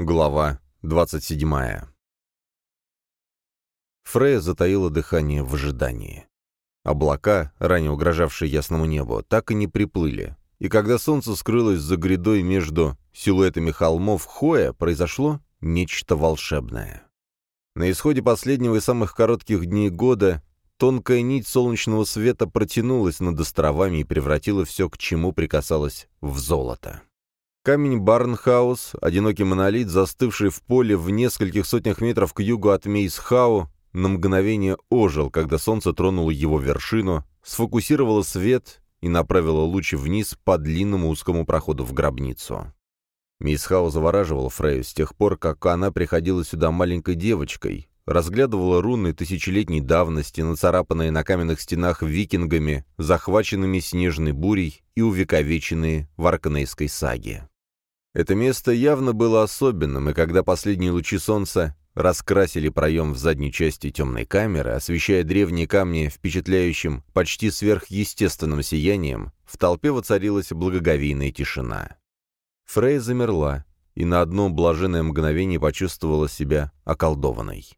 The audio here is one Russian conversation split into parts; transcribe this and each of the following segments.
Глава 27. Фрея затаила дыхание в ожидании. Облака, ранее угрожавшие ясному небу, так и не приплыли, и когда солнце скрылось за грядой между силуэтами холмов Хоя, произошло нечто волшебное. На исходе последнего и самых коротких дней года тонкая нить солнечного света протянулась над островами и превратила все, к чему прикасалась, в золото. Камень Барнхаус, одинокий монолит, застывший в поле в нескольких сотнях метров к югу от Мейсхау, на мгновение ожил, когда солнце тронуло его вершину, сфокусировало свет и направило лучи вниз по длинному узкому проходу в гробницу. Мейсхау завораживал Фрейю с тех пор, как она приходила сюда маленькой девочкой, разглядывала руны тысячелетней давности, нацарапанные на каменных стенах викингами, захваченными снежной бурей и увековеченные в Аркнейской саге. Это место явно было особенным, и когда последние лучи солнца раскрасили проем в задней части темной камеры, освещая древние камни впечатляющим, почти сверхъестественным сиянием, в толпе воцарилась благоговейная тишина. Фрей замерла и на одно блаженное мгновение почувствовала себя околдованной.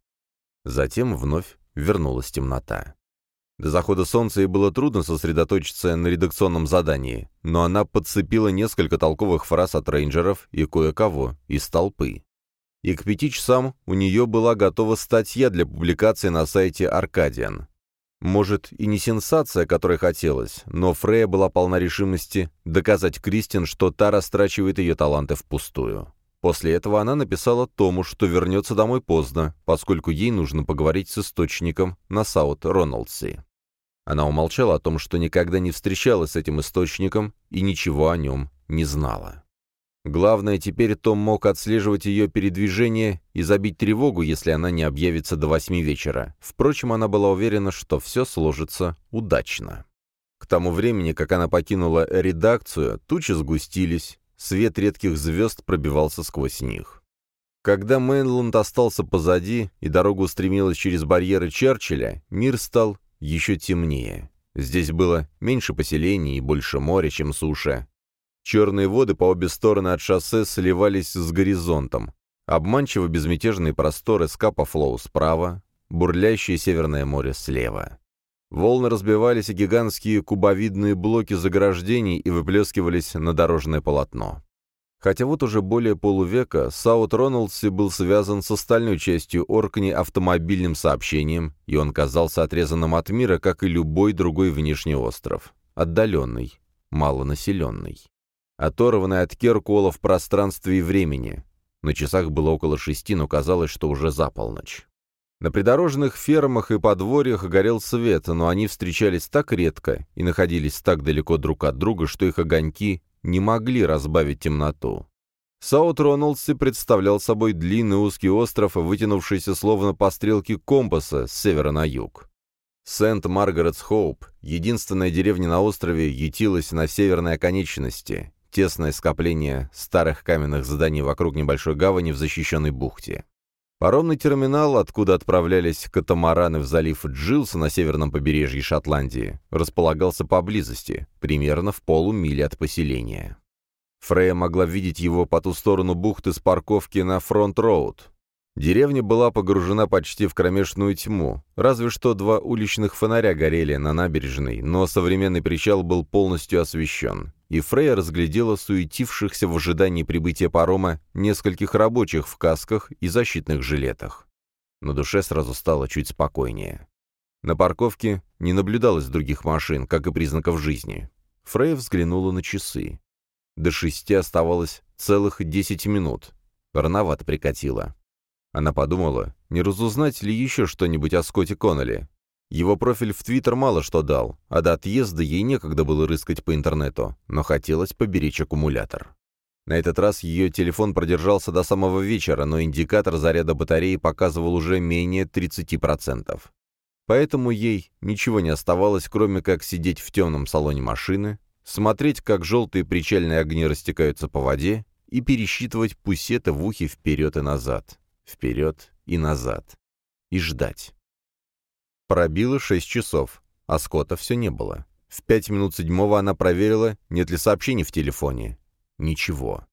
Затем вновь вернулась темнота. До захода солнца ей было трудно сосредоточиться на редакционном задании, но она подцепила несколько толковых фраз от рейнджеров и кое-кого из толпы. И к пяти часам у нее была готова статья для публикации на сайте Аркадиан. Может, и не сенсация, которой хотелось, но Фрея была полна решимости доказать Кристин, что та растрачивает ее таланты впустую. После этого она написала Тому, что вернется домой поздно, поскольку ей нужно поговорить с источником на Саут-Роналдси. Она умолчала о том, что никогда не встречалась с этим источником и ничего о нем не знала. Главное, теперь Том мог отслеживать ее передвижение и забить тревогу, если она не объявится до восьми вечера. Впрочем, она была уверена, что все сложится удачно. К тому времени, как она покинула редакцию, тучи сгустились, свет редких звезд пробивался сквозь них. Когда Мейнланд остался позади и дорога устремилась через барьеры Черчилля, мир стал еще темнее. Здесь было меньше поселений и больше моря, чем суша. Черные воды по обе стороны от шоссе сливались с горизонтом. Обманчиво безмятежные просторы Скапа-Флоу справа, бурлящее Северное море слева. Волны разбивались о гигантские кубовидные блоки заграждений и выплескивались на дорожное полотно. Хотя вот уже более полувека Саут Роналдси был связан с остальной частью Оркни автомобильным сообщением, и он казался отрезанным от мира, как и любой другой внешний остров. Отдаленный, малонаселенный. Оторванный от Керкуола в пространстве и времени. На часах было около шести, но казалось, что уже за полночь. На придорожных фермах и подворьях горел свет, но они встречались так редко и находились так далеко друг от друга, что их огоньки не могли разбавить темноту. Саут Роналдси представлял собой длинный узкий остров, вытянувшийся словно по стрелке компаса с севера на юг. Сент-Маргаретс-Хоуп, единственная деревня на острове, ютилась на северной оконечности, тесное скопление старых каменных зданий вокруг небольшой гавани в защищенной бухте. Паромный терминал, откуда отправлялись катамараны в залив Джилса на северном побережье Шотландии, располагался поблизости, примерно в полумиле от поселения. Фрея могла видеть его по ту сторону бухты с парковки на Фронт-Роуд. Деревня была погружена почти в кромешную тьму, разве что два уличных фонаря горели на набережной, но современный причал был полностью освещен, и Фрейя разглядела суетившихся в ожидании прибытия парома нескольких рабочих в касках и защитных жилетах. На душе сразу стало чуть спокойнее. На парковке не наблюдалось других машин, как и признаков жизни. Фрейя взглянула на часы. До шести оставалось целых десять минут. Рановато прикатила. Она подумала, не разузнать ли еще что-нибудь о Скотте Коннелли. Его профиль в Твиттер мало что дал, а до отъезда ей некогда было рыскать по интернету, но хотелось поберечь аккумулятор. На этот раз ее телефон продержался до самого вечера, но индикатор заряда батареи показывал уже менее 30%. Поэтому ей ничего не оставалось, кроме как сидеть в темном салоне машины, смотреть, как желтые причальные огни растекаются по воде, и пересчитывать пусеты в ухе вперед и назад, вперед и назад. И ждать. Пробило шесть часов, а Скотта все не было. В пять минут седьмого она проверила, нет ли сообщений в телефоне. Ничего.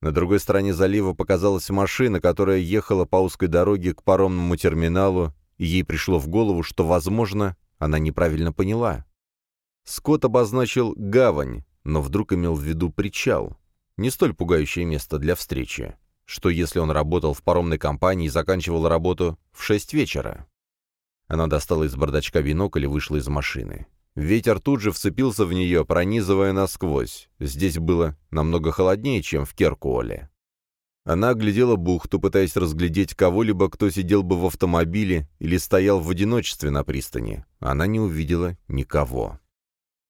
На другой стороне залива показалась машина, которая ехала по узкой дороге к паромному терминалу, и ей пришло в голову, что, возможно, она неправильно поняла. Скотт обозначил «гавань», но вдруг имел в виду причал. Не столь пугающее место для встречи. Что если он работал в паромной компании и заканчивал работу в шесть вечера? Она достала из бардачка бинокль и вышла из машины. Ветер тут же вцепился в нее, пронизывая насквозь. Здесь было намного холоднее, чем в Керкуоле. Она оглядела бухту, пытаясь разглядеть кого-либо, кто сидел бы в автомобиле или стоял в одиночестве на пристани. Она не увидела никого.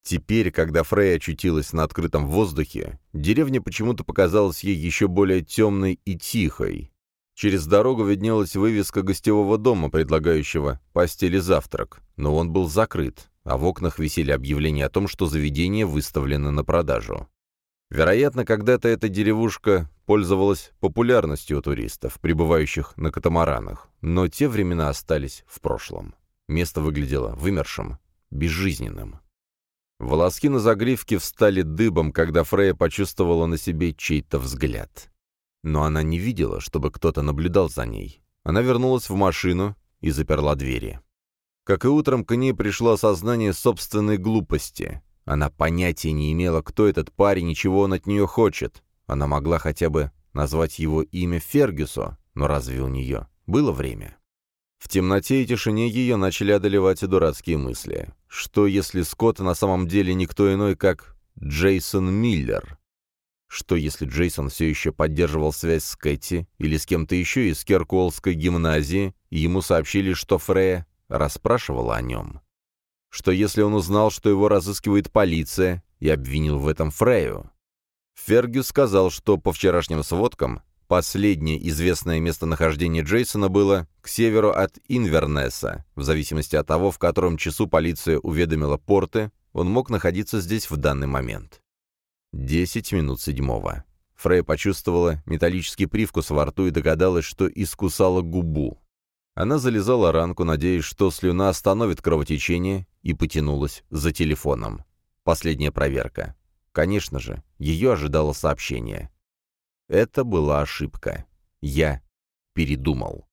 Теперь, когда Фрей очутилась на открытом воздухе, деревня почему-то показалась ей еще более темной и тихой. Через дорогу виднелась вывеска гостевого дома, предлагающего постели завтрак, но он был закрыт, а в окнах висели объявления о том, что заведение выставлено на продажу. Вероятно, когда-то эта деревушка пользовалась популярностью у туристов, прибывающих на катамаранах, но те времена остались в прошлом. Место выглядело вымершим, безжизненным. Волоски на загривке встали дыбом, когда Фрея почувствовала на себе чей-то взгляд. Но она не видела, чтобы кто-то наблюдал за ней. Она вернулась в машину и заперла двери. Как и утром, к ней пришло осознание собственной глупости. Она понятия не имела, кто этот парень и чего он от нее хочет. Она могла хотя бы назвать его имя Фергюсо, но разве у нее было время? В темноте и тишине ее начали одолевать и дурацкие мысли. Что, если Скотт на самом деле никто иной, как Джейсон Миллер? Что если Джейсон все еще поддерживал связь с Кэти или с кем-то еще из Керкуолской гимназии, и ему сообщили, что Фрея расспрашивала о нем? Что если он узнал, что его разыскивает полиция, и обвинил в этом Фрею? Фергюс сказал, что по вчерашним сводкам последнее известное местонахождение Джейсона было к северу от Инвернеса. В зависимости от того, в котором часу полиция уведомила порты, он мог находиться здесь в данный момент. Десять минут седьмого. Фрей почувствовала металлический привкус во рту и догадалась, что искусала губу. Она залезала ранку, надеясь, что слюна остановит кровотечение, и потянулась за телефоном. Последняя проверка. Конечно же, ее ожидало сообщение. Это была ошибка. Я передумал.